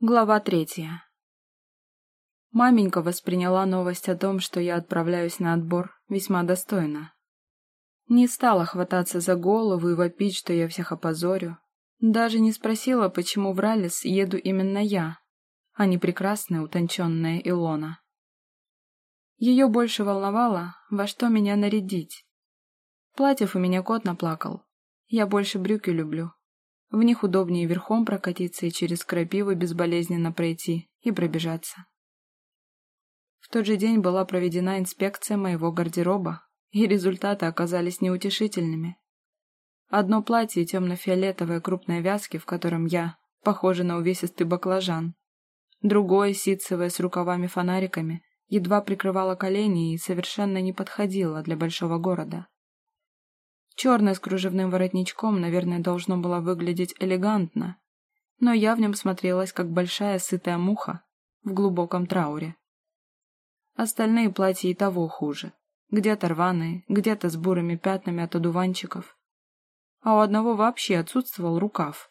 Глава третья. Маменька восприняла новость о том, что я отправляюсь на отбор, весьма достойно. Не стала хвататься за голову и вопить, что я всех опозорю. Даже не спросила, почему в Раллис еду именно я, а не прекрасная утонченная Илона. Ее больше волновало, во что меня нарядить. Платьев у меня кот наплакал. Я больше брюки люблю, в них удобнее верхом прокатиться и через крапиву безболезненно пройти и пробежаться. В тот же день была проведена инспекция моего гардероба, и результаты оказались неутешительными. Одно платье темно-фиолетовой крупной вязки, в котором я, похожа на увесистый баклажан. Другое, ситцевое с рукавами-фонариками, едва прикрывало колени и совершенно не подходило для большого города. Черное с кружевным воротничком, наверное, должно было выглядеть элегантно, но я в нем смотрелась, как большая сытая муха в глубоком трауре. Остальные платья и того хуже. Где-то рваные, где-то с бурыми пятнами от одуванчиков. А у одного вообще отсутствовал рукав.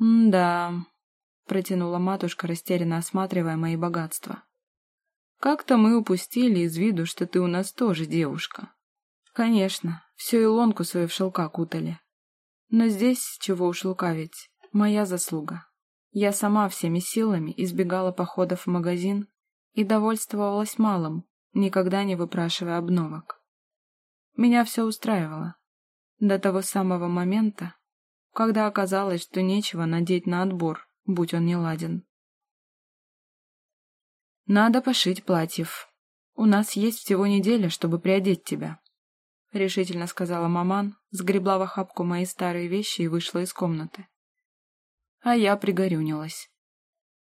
«М-да», — протянула матушка, растерянно осматривая мои богатства. «Как-то мы упустили из виду, что ты у нас тоже девушка». «Конечно, Всю Илонку свою в шелка кутали. Но здесь, чего уж лукавить, моя заслуга. Я сама всеми силами избегала походов в магазин и довольствовалась малым, никогда не выпрашивая обновок. Меня все устраивало. До того самого момента, когда оказалось, что нечего надеть на отбор, будь он не ладен. Надо пошить платьев. У нас есть всего неделя, чтобы приодеть тебя решительно сказала маман, сгребла в охапку мои старые вещи и вышла из комнаты. А я пригорюнилась.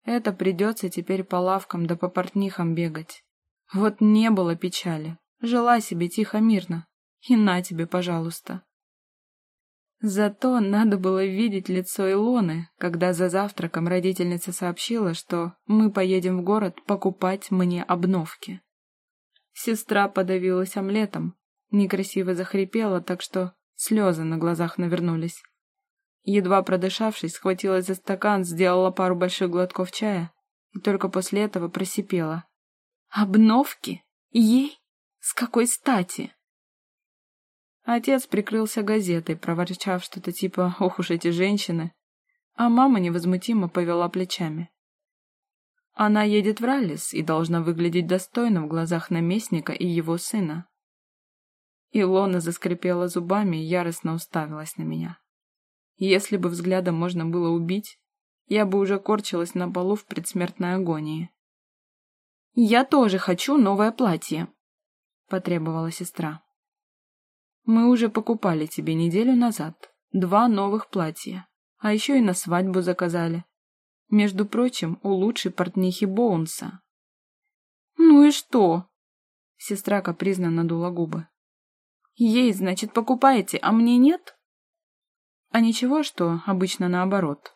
Это придется теперь по лавкам да по портнихам бегать. Вот не было печали. Жила себе тихо-мирно. И на тебе, пожалуйста. Зато надо было видеть лицо Илоны, когда за завтраком родительница сообщила, что мы поедем в город покупать мне обновки. Сестра подавилась омлетом, некрасиво захрипела, так что слезы на глазах навернулись. Едва продышавшись, схватилась за стакан, сделала пару больших глотков чая и только после этого просипела. «Обновки? Ей? С какой стати?» Отец прикрылся газетой, проворчав что-то типа «Ох уж эти женщины», а мама невозмутимо повела плечами. Она едет в Раллис и должна выглядеть достойно в глазах наместника и его сына. Илона заскрипела зубами и яростно уставилась на меня. Если бы взглядом можно было убить, я бы уже корчилась на полу в предсмертной агонии. «Я тоже хочу новое платье», — потребовала сестра. «Мы уже покупали тебе неделю назад два новых платья, а еще и на свадьбу заказали. Между прочим, у лучшей портнихи Боунса». «Ну и что?» Сестра капризно надула губы. Ей, значит, покупаете, а мне нет? А ничего, что обычно наоборот.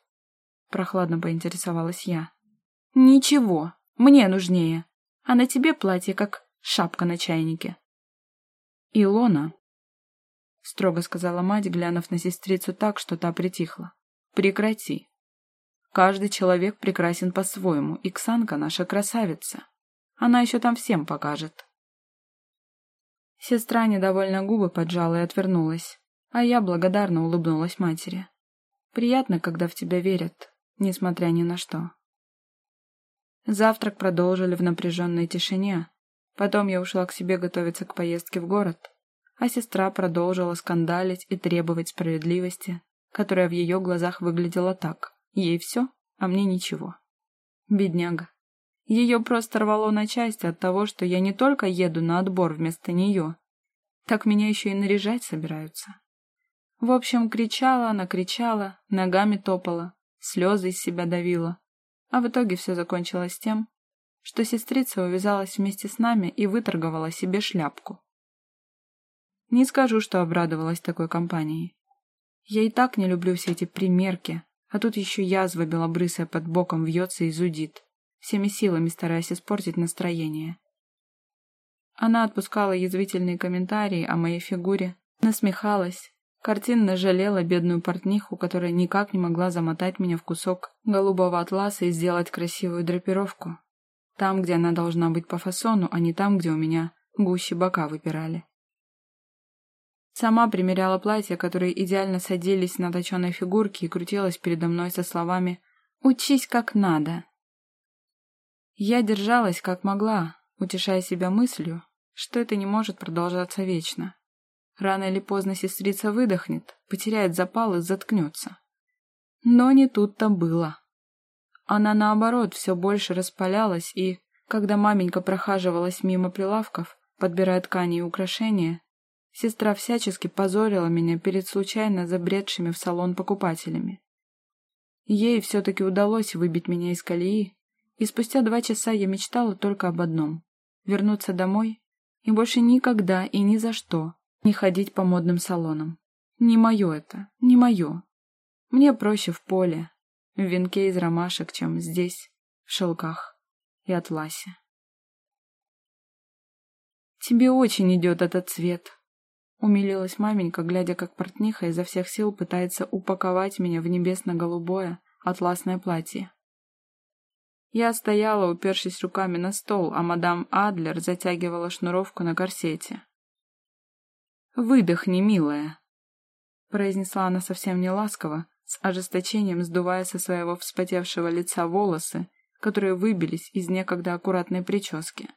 Прохладно поинтересовалась я. Ничего, мне нужнее. А на тебе платье, как шапка на чайнике. Илона, строго сказала мать, глянув на сестрицу так, что та притихла. Прекрати. Каждый человек прекрасен по-своему, и Ксанка наша красавица. Она еще там всем покажет. Сестра недовольно губы поджала и отвернулась, а я благодарно улыбнулась матери. Приятно, когда в тебя верят, несмотря ни на что. Завтрак продолжили в напряженной тишине. Потом я ушла к себе готовиться к поездке в город, а сестра продолжила скандалить и требовать справедливости, которая в ее глазах выглядела так. Ей все, а мне ничего. Бедняга. Ее просто рвало на части от того, что я не только еду на отбор вместо нее, так меня еще и наряжать собираются. В общем, кричала она, кричала, ногами топала, слезы из себя давила. А в итоге все закончилось тем, что сестрица увязалась вместе с нами и выторговала себе шляпку. Не скажу, что обрадовалась такой компании. Я и так не люблю все эти примерки, а тут еще язва белобрысая под боком вьется и зудит всеми силами стараясь испортить настроение. Она отпускала язвительные комментарии о моей фигуре, насмехалась, Картинно жалела бедную портниху, которая никак не могла замотать меня в кусок голубого атласа и сделать красивую драпировку. Там, где она должна быть по фасону, а не там, где у меня гуще бока выпирали. Сама примеряла платья, которые идеально садились на точеной фигурке и крутилась передо мной со словами «Учись как надо». Я держалась как могла, утешая себя мыслью, что это не может продолжаться вечно. Рано или поздно сестрица выдохнет, потеряет запал и заткнется. Но не тут-то было. Она, наоборот, все больше распалялась и, когда маменька прохаживалась мимо прилавков, подбирая ткани и украшения, Сестра всячески позорила меня перед случайно забредшими в салон покупателями. Ей все-таки удалось выбить меня из колеи, и спустя два часа я мечтала только об одном — вернуться домой и больше никогда и ни за что не ходить по модным салонам. Не мое это, не мое. Мне проще в поле, в венке из ромашек, чем здесь, в шелках и атласе. «Тебе очень идет этот цвет», Умилилась маменька, глядя, как портниха изо всех сил пытается упаковать меня в небесно-голубое атласное платье. Я стояла, упершись руками на стол, а мадам Адлер затягивала шнуровку на корсете. «Выдохни, милая», — произнесла она совсем не ласково, с ожесточением сдувая со своего вспотевшего лица волосы, которые выбились из некогда аккуратной прически.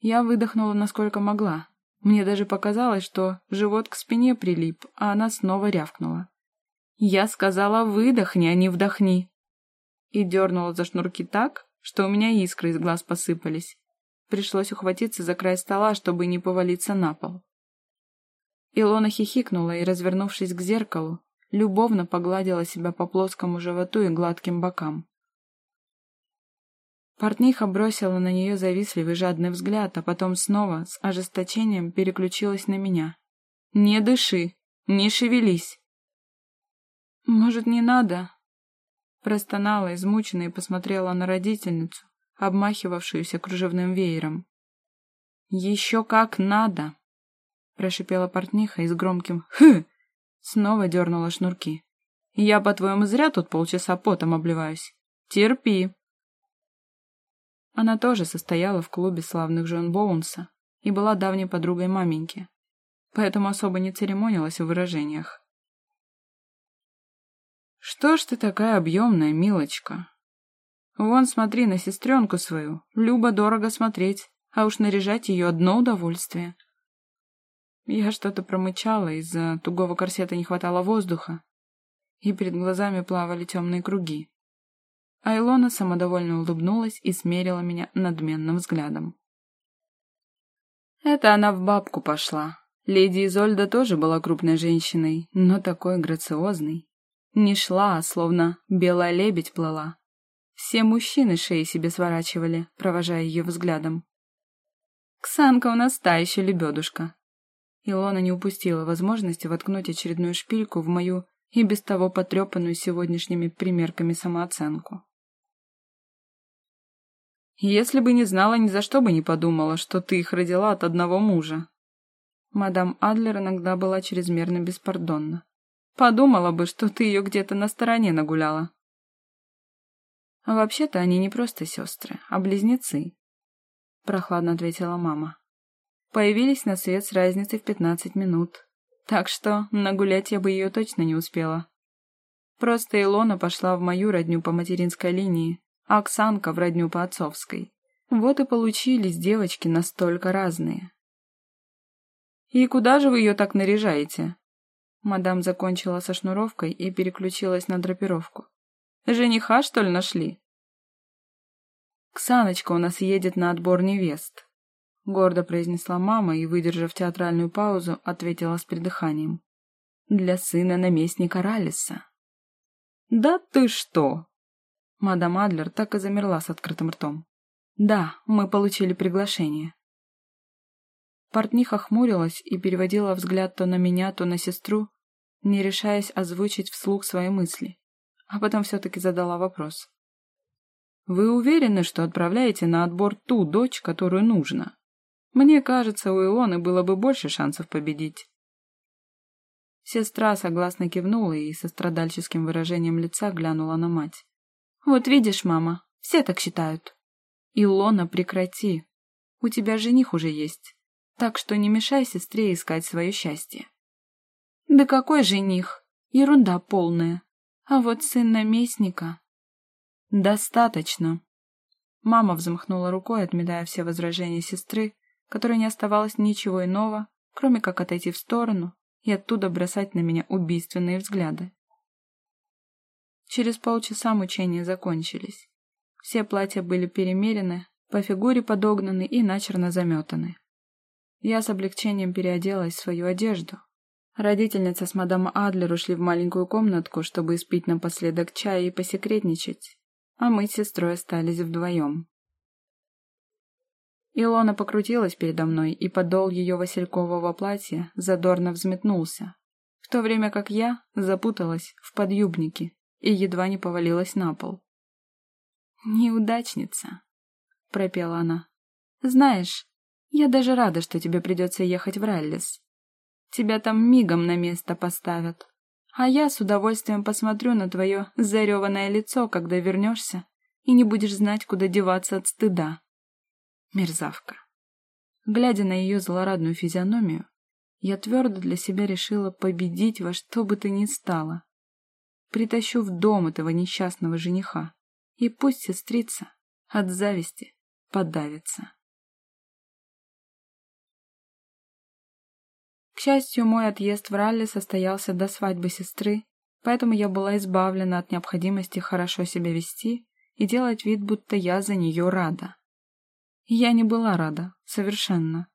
Я выдохнула насколько могла, мне даже показалось, что живот к спине прилип, а она снова рявкнула. «Я сказала, выдохни, а не вдохни!» И дернула за шнурки так, что у меня искры из глаз посыпались. Пришлось ухватиться за край стола, чтобы не повалиться на пол. Илона хихикнула и, развернувшись к зеркалу, любовно погладила себя по плоскому животу и гладким бокам. Портниха бросила на нее завистливый жадный взгляд, а потом снова с ожесточением переключилась на меня. «Не дыши! Не шевелись!» «Может, не надо?» Простонала, измученная, и посмотрела на родительницу, обмахивавшуюся кружевным веером. «Еще как надо!» Прошипела портниха и с громким «Хы!» снова дернула шнурки. «Я, по-твоему, зря тут полчаса потом обливаюсь? Терпи!» Она тоже состояла в клубе славных жен Боунса и была давней подругой маменьки, поэтому особо не церемонилась в выражениях. «Что ж ты такая объемная, милочка? Вон, смотри на сестренку свою, Люба дорого смотреть, а уж наряжать ее одно удовольствие». Я что-то промычала, из-за тугого корсета не хватало воздуха, и перед глазами плавали темные круги. Айлона самодовольно улыбнулась и смерила меня надменным взглядом. Это она в бабку пошла. Леди Изольда тоже была крупной женщиной, но такой грациозной. Не шла, а словно белая лебедь плыла. Все мужчины шеи себе сворачивали, провожая ее взглядом. «Ксанка у нас та еще лебедушка». Илона не упустила возможности воткнуть очередную шпильку в мою и без того потрепанную сегодняшними примерками самооценку. Если бы не знала, ни за что бы не подумала, что ты их родила от одного мужа. Мадам Адлер иногда была чрезмерно беспардонна. Подумала бы, что ты ее где-то на стороне нагуляла. А вообще-то они не просто сестры, а близнецы, прохладно ответила мама. Появились на свет с разницей в пятнадцать минут. Так что нагулять я бы ее точно не успела. Просто Илона пошла в мою родню по материнской линии, а Оксанка в родню по отцовской. Вот и получились девочки настолько разные. «И куда же вы ее так наряжаете?» Мадам закончила со шнуровкой и переключилась на драпировку. «Жениха, что ли, нашли?» «Ксаночка у нас едет на отбор невест», — гордо произнесла мама и, выдержав театральную паузу, ответила с придыханием. «Для сына наместника Ралиса». «Да ты что!» Мадам Адлер так и замерла с открытым ртом. «Да, мы получили приглашение». Портниха хмурилась и переводила взгляд то на меня, то на сестру, не решаясь озвучить вслух свои мысли, а потом все-таки задала вопрос. «Вы уверены, что отправляете на отбор ту дочь, которую нужно? Мне кажется, у Илоны было бы больше шансов победить». Сестра согласно кивнула и со страдальческим выражением лица глянула на мать. «Вот видишь, мама, все так считают». «Илона, прекрати. У тебя жених уже есть, так что не мешай сестре искать свое счастье». «Да какой жених? Ерунда полная. А вот сын наместника...» «Достаточно». Мама взмахнула рукой, отметая все возражения сестры, которой не оставалось ничего иного, кроме как отойти в сторону и оттуда бросать на меня убийственные взгляды. Через полчаса мучения закончились. Все платья были перемерены, по фигуре подогнаны и начерно заметаны. Я с облегчением переоделась в свою одежду. Родительница с мадам Адлер ушли в маленькую комнатку, чтобы испить напоследок чая и посекретничать, а мы с сестрой остались вдвоем. Илона покрутилась передо мной, и подол ее василькового платья задорно взметнулся, в то время как я запуталась в подъюбнике и едва не повалилась на пол. «Неудачница», — пропела она. «Знаешь, я даже рада, что тебе придется ехать в Раллис. Тебя там мигом на место поставят. А я с удовольствием посмотрю на твое зареванное лицо, когда вернешься, и не будешь знать, куда деваться от стыда. Мерзавка. Глядя на ее злорадную физиономию, я твердо для себя решила победить во что бы то ни стало. Притащу в дом этого несчастного жениха, и пусть сестрица от зависти подавится. Счастью, мой отъезд в Ралли состоялся до свадьбы сестры, поэтому я была избавлена от необходимости хорошо себя вести и делать вид, будто я за нее рада. Я не была рада, совершенно.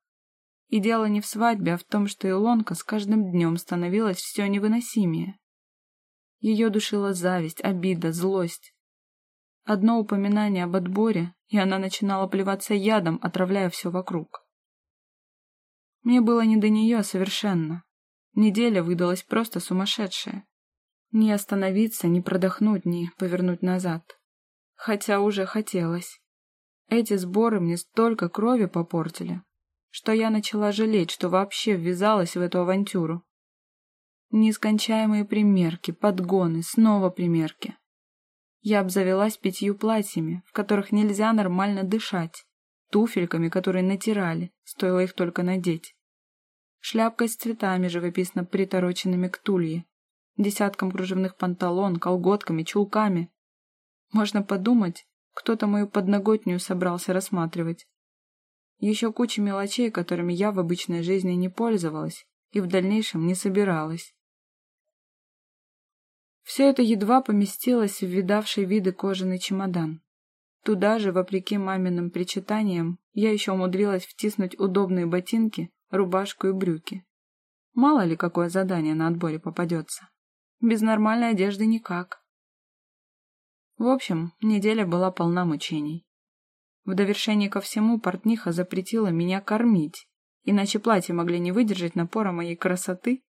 И дело не в свадьбе, а в том, что Илонка с каждым днем становилась все невыносимее. Ее душила зависть, обида, злость. Одно упоминание об отборе, и она начинала плеваться ядом, отравляя все вокруг. Мне было не до нее совершенно. Неделя выдалась просто сумасшедшая. Не остановиться, не продохнуть, ни повернуть назад. Хотя уже хотелось. Эти сборы мне столько крови попортили, что я начала жалеть, что вообще ввязалась в эту авантюру. Нескончаемые примерки, подгоны, снова примерки. Я обзавелась пятью платьями, в которых нельзя нормально дышать, туфельками, которые натирали, стоило их только надеть, шляпкой с цветами, живописно притороченными к тулье, десятком кружевных панталон, колготками, чулками. Можно подумать, кто-то мою подноготню собрался рассматривать. Еще куча мелочей, которыми я в обычной жизни не пользовалась и в дальнейшем не собиралась. Все это едва поместилось в видавший виды кожаный чемодан. Туда же, вопреки маминым причитаниям, я еще умудрилась втиснуть удобные ботинки, рубашку и брюки. Мало ли какое задание на отборе попадется. Без нормальной одежды никак. В общем, неделя была полна мучений. В довершение ко всему портниха запретила меня кормить, иначе платья могли не выдержать напора моей красоты,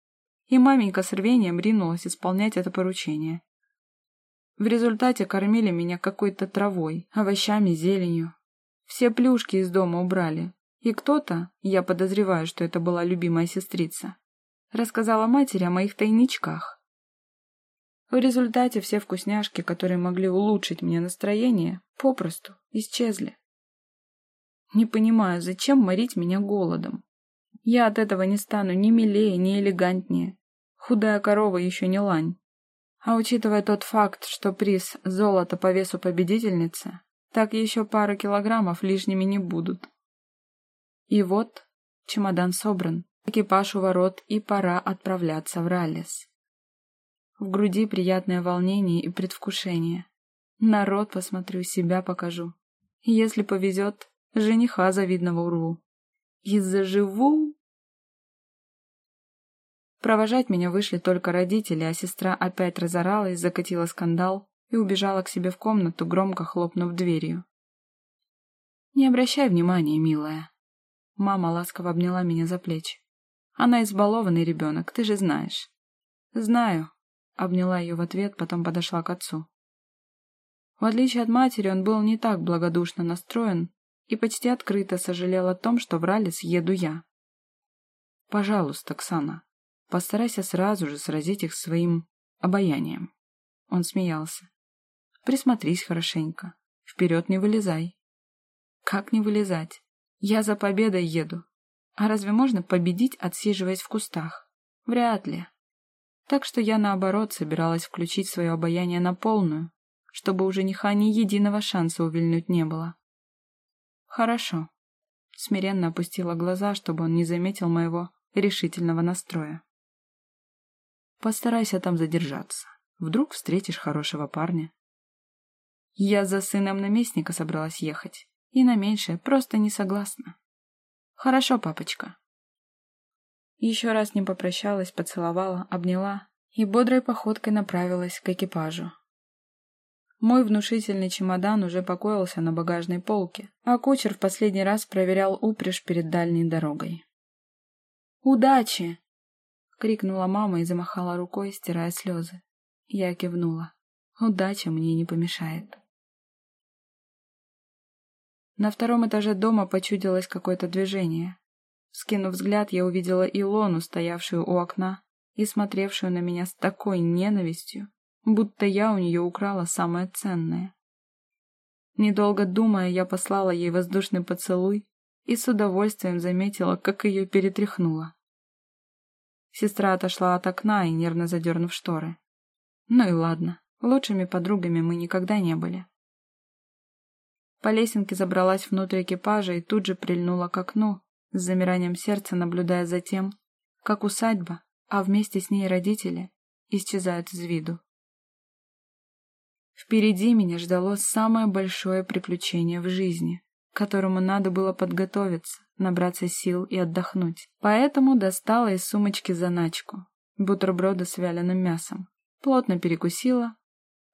и маменька с рвением ринулась исполнять это поручение. В результате кормили меня какой-то травой, овощами, зеленью. Все плюшки из дома убрали, и кто-то, я подозреваю, что это была любимая сестрица, рассказала матери о моих тайничках. В результате все вкусняшки, которые могли улучшить мне настроение, попросту исчезли. Не понимаю, зачем морить меня голодом. Я от этого не стану ни милее, ни элегантнее. Худая корова еще не лань. А учитывая тот факт, что приз золото по весу победительницы, так еще пара килограммов лишними не будут. И вот чемодан собран, экипаж у ворот, и пора отправляться в Раллис. В груди приятное волнение и предвкушение. Народ посмотрю, себя покажу. Если повезет, жениха завидного урву. И заживу... Провожать меня вышли только родители, а сестра опять разоралась, закатила скандал и убежала к себе в комнату, громко хлопнув дверью. «Не обращай внимания, милая». Мама ласково обняла меня за плечи. «Она избалованный ребенок, ты же знаешь». «Знаю», Обняла ее в ответ, потом подошла к отцу. В отличие от матери, он был не так благодушно настроен и почти открыто сожалел о том, что в Ралис еду я. «Пожалуйста, Ксана, Постарайся сразу же сразить их своим обаянием. Он смеялся. Присмотрись хорошенько. Вперед не вылезай. Как не вылезать? Я за победой еду. А разве можно победить, отсиживаясь в кустах? Вряд ли. Так что я, наоборот, собиралась включить свое обаяние на полную, чтобы у жениха ни единого шанса увильнуть не было. Хорошо. Смиренно опустила глаза, чтобы он не заметил моего решительного настроя. Постарайся там задержаться. Вдруг встретишь хорошего парня. Я за сыном наместника собралась ехать. И на меньшее просто не согласна. Хорошо, папочка. Еще раз не попрощалась, поцеловала, обняла и бодрой походкой направилась к экипажу. Мой внушительный чемодан уже покоился на багажной полке, а кучер в последний раз проверял упряжь перед дальней дорогой. «Удачи!» — крикнула мама и замахала рукой, стирая слезы. Я кивнула. «Удача мне не помешает». На втором этаже дома почудилось какое-то движение. Скинув взгляд, я увидела Илону, стоявшую у окна и смотревшую на меня с такой ненавистью, будто я у нее украла самое ценное. Недолго думая, я послала ей воздушный поцелуй и с удовольствием заметила, как ее перетряхнуло. Сестра отошла от окна и нервно задернув шторы. Ну и ладно, лучшими подругами мы никогда не были. По лесенке забралась внутрь экипажа и тут же прильнула к окну, с замиранием сердца наблюдая за тем, как усадьба, а вместе с ней родители, исчезают из виду. Впереди меня ждало самое большое приключение в жизни, к которому надо было подготовиться, набраться сил и отдохнуть. Поэтому достала из сумочки заначку, бутерброды с вяленым мясом, плотно перекусила,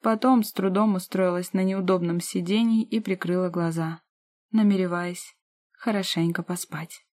Потом с трудом устроилась на неудобном сиденье и прикрыла глаза, намереваясь хорошенько поспать.